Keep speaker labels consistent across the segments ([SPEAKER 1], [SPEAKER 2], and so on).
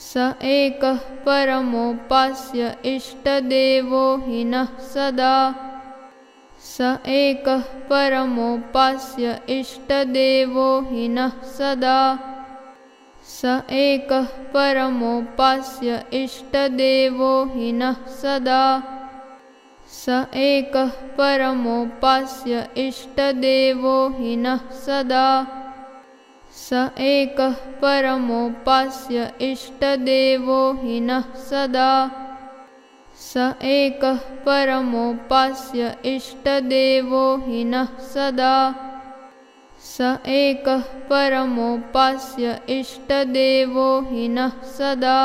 [SPEAKER 1] स एकः परमोपास्य इष्टदेवो हि नः सदा। स एकः परमोपास्य इष्टदेवो हि नः सदा। स एकः परमोपास्य इष्टदेवो हि नः सदा। स एकः परमोपास्य इष्टदेवो हि नः सदा स एकः परमोपास्य इष्टदेवो हि नः सदा। स एकः परमोपास्य इष्टदेवो हि नः सदा। स एकः परमोपास्य इष्टदेवो हि नः सदा।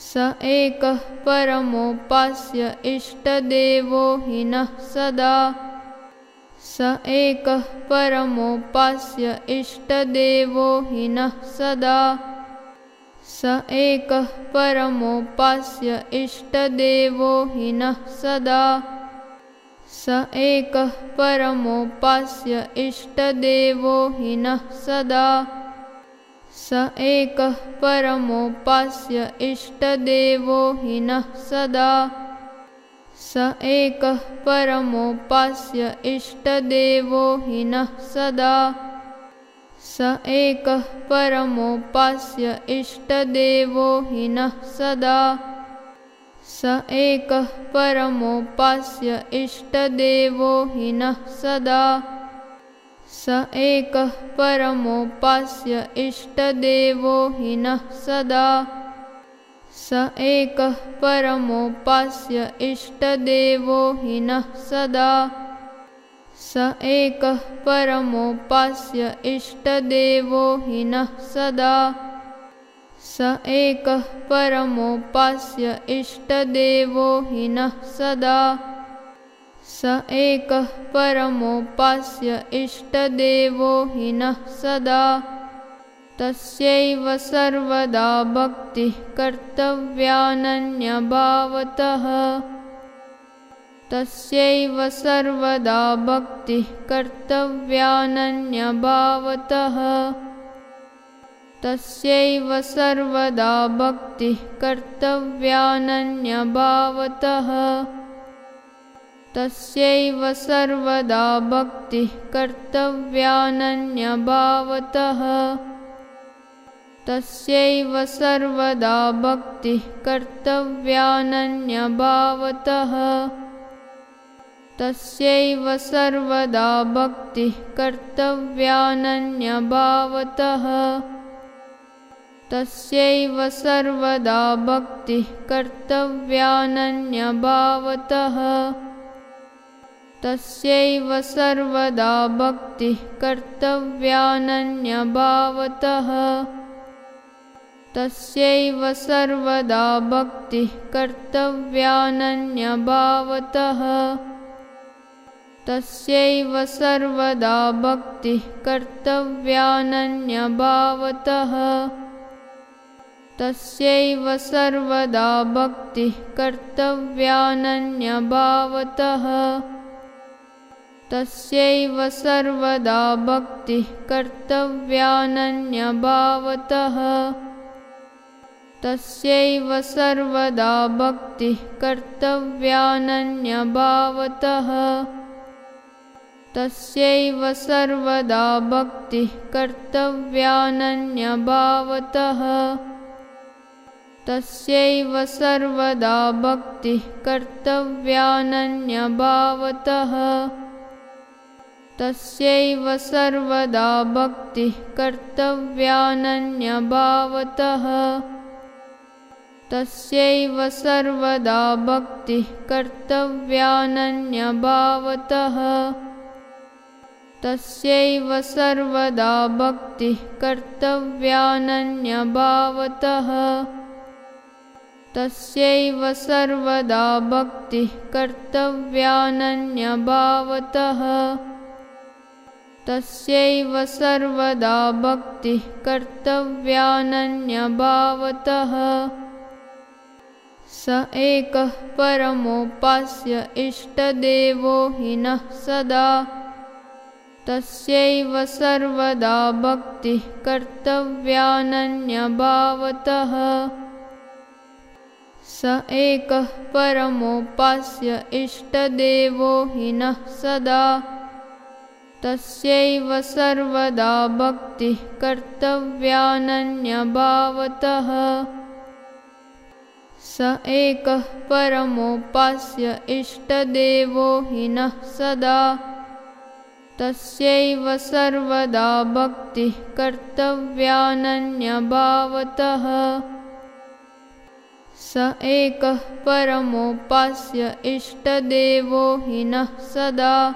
[SPEAKER 1] स एकः परमोपास्य इष्टदेवो हि नः सदा स एकः परमोपास्य इष्टदेवो हि नः सदा। स एकः परमोपास्य इष्टदेवो हि नः सदा। स एकः परमोपास्य इष्टदेवो हि नः सदा। स एकः परमोपास्य इष्टदेवो हि नः सदा स एकः परमोपास्य इष्टदेवो हि नः सदा। स एकः परमोपास्य इष्टदेवो हि नः सदा। स एकः परमोपास्य इष्टदेवो हि नः सदा। स एकः परमोपास्य इष्टदेवो हि नः सदा स एकः परमोपास्य इष्टदेवो हि नः सदा। स एकः परमोपास्य इष्टदेवो हि नः सदा। स एकः परमोपास्य इष्टदेवो हि नः सदा। स एकः परमोपास्य इष्टदेवो हि नः सदा तस्यैव सर्वदा भक्तिः कर्तव्यानन्यभावतः। तस्यैव सर्वदा भक्तिः कर्तव्यानन्यभावतः। तस्यैव सर्वदा भक्तिः कर्तव्यानन्यभावतः। तस्यैव सर्वदा भक्तिः कर्तव्यानन्यभावतः तस्यैव सर्वदा भक्तिः कर्तव्यानन्यभावतः। तस्यैव सर्वदा भक्तिः कर्तव्यानन्यभावतः। तस्यैव सर्वदा भक्तिः कर्तव्यानन्यभावतः। तस्यैव सर्वदा भक्तिः कर्तव्यानन्यभावतः तस्यैव सर्वदा भक्तिः कर्तव्यानन्यभावतः। तस्यैव सर्वदा भक्तिः कर्तव्यानन्यभावतः। तस्यैव सर्वदा भक्तिः कर्तव्यानन्यभावतः। तस्यैव सर्वदा भक्तिः कर्तव्यानन्यभावतः तस्यैव सर्वदा भक्तिः कर्तव्यानन्यभावतः। तस्यैव सर्वदा भक्तिः कर्तव्यानन्यभावतः। तस्यैव सर्वदा भक्तिः कर्तव्यानन्यभावतः। तस्यैव सर्वदा भक्तिः कर्तव्यानन्यभावतः तस्यैव सर्वदा भक्तिः कर्तव्यानन्यभावतः। तस्यैव सर्वदा भक्तिः कर्तव्यानन्यभावतः। तस्यैव सर्वदा भक्तिः कर्तव्यानन्यभावतः। तस्यैव सर्वदा भक्तिः कर्तव्यानन्यभावतः स एकः परमोपास्य इष्टदेवो हि नः सदा। तस्यैव सर्वदा भक्तिः कर्तव्यानन्यभावतः। स एकः परमोपास्य इष्टदेवो हि नः सदा। तस्यैव सर्वदा भक्तिः कर्तव्यानन्यभावतः स एकः परमोपास्य इष्टदेवो हि नः सदा भक्तिः कर्तव्यानन्यभावतः। स एकः परमोपास्य इष्टदेवो हि नः सदा।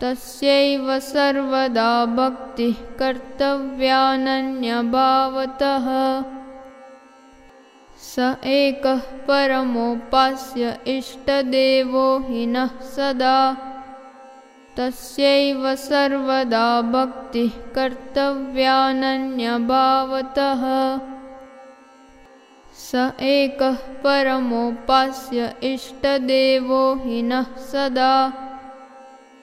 [SPEAKER 1] तस्यैव सर्वदा भक्तिः कर्तव्यानन्यभावतः स एकः परमोपास्य इष्टदेवो हि नः सदा। तस्यैव सर्वदा भक्तिः कर्तव्यानन्यभावतः। स एकः परमोपास्य इष्टदेवो हि नः सदा।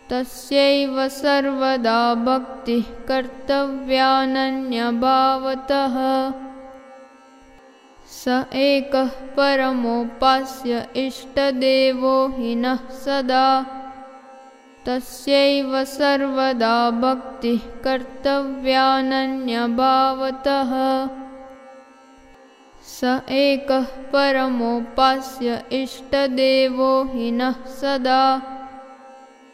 [SPEAKER 1] तस्यैव सर्वदा भक्तिः कर्तव्यानन्यभावतः स एकः परमोपास्य इष्टदेवो हि नः सदा। तस्यैव सर्वदा भक्तिः कर्तव्यानन्यभावतः। स एकः परमोपास्य इष्टदेवो हि नः सदा।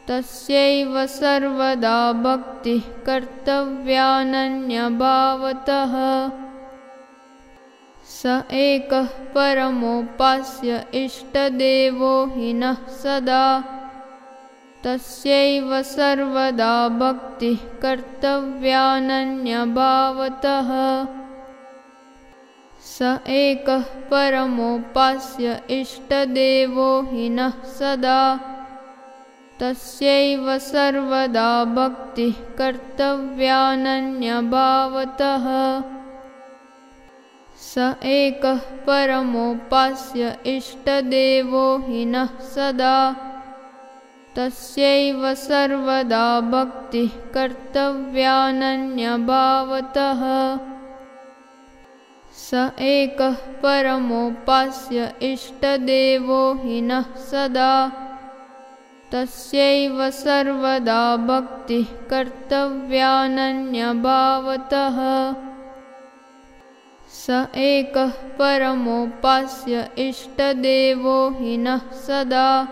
[SPEAKER 1] तस्यैव सर्वदा भक्तिः कर्तव्यानन्यभावतः स एकः परमोपास्य इष्टदेवो हि नः सदा। तस्यैव सर्वदा भक्तिः कर्तव्यानन्यभावतः। स एकः परमोपास्य इष्टदेवो हि नः सदा। तस्यैव सर्वदा भक्तिः कर्तव्यानन्यभावतः स एकः परमोपास्य इष्टदेवो हि नः सदा। तस्यैव सर्वदा भक्तिः कर्तव्यानन्यभावतः। स एकः परमोपास्य इष्टदेवो हि नः सदा। तस्यैव सर्वदा भक्तिः कर्तव्यानन्यभावतः स एकः परमोपास्य इष्टदेवो हि नः सदा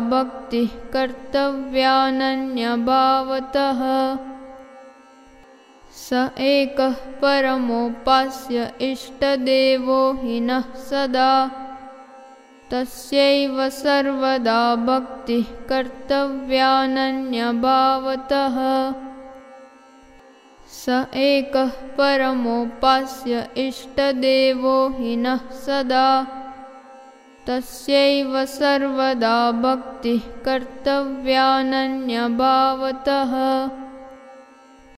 [SPEAKER 1] भक्तिः कर्तव्यानन्यभावतः। स एकः परमोपास्य इष्टदेवो हि नः सदा। तस्यैव सर्वदा भक्तिः कर्तव्यानन्यभावतः स एकः परमोपास्य इष्टदेवो हि नः सदा। तस्यैव सर्वदा भक्तिः कर्तव्यानन्यभावतः